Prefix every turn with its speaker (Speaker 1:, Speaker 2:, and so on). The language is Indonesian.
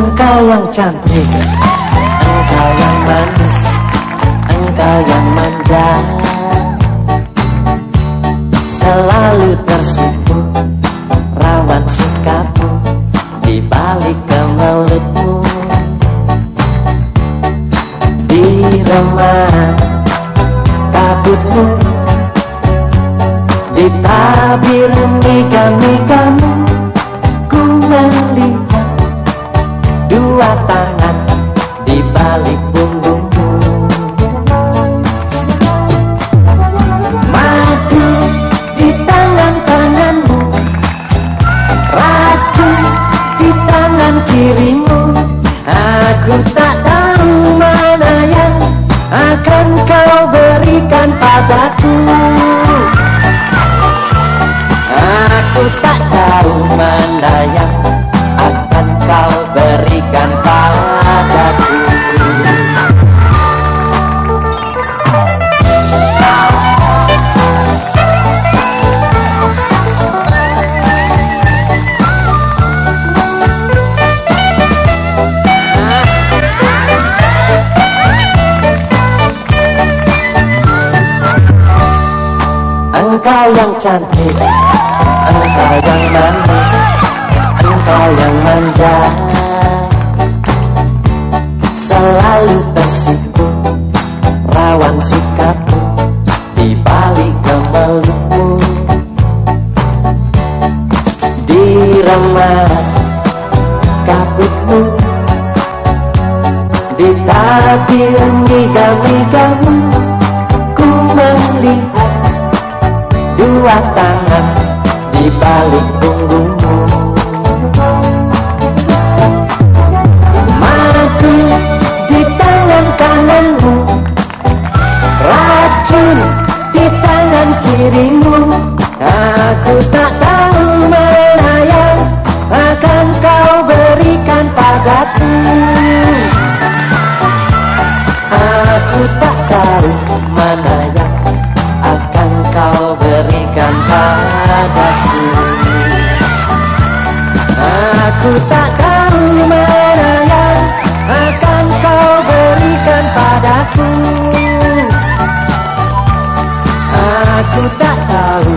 Speaker 1: Engkau yang cantik. Engkau yang manis. Engkau yang manja. Selalu tersipu Rawan sikapmu Di balik kemelutmu Di remah kabutmu. Di tabir mika-mikamu kirimu Aku tak Engkau yang cantik. Engkau yang manis. Engkau yang manja. Selalu tersipu. Rawan sikapmu Di balik kemelukmu Di remah kabutmu. Di tabir miga-migamu Ku tangan di balik punggungmu. Madu di tangan kananmu Racun di tangan kirimu. Aku tak tahu mana yang akan kau berikan padaku. Aku tak tahu mana padaku Aku tak tahu mana yang akan kau berikan padaku. Aku tak tahu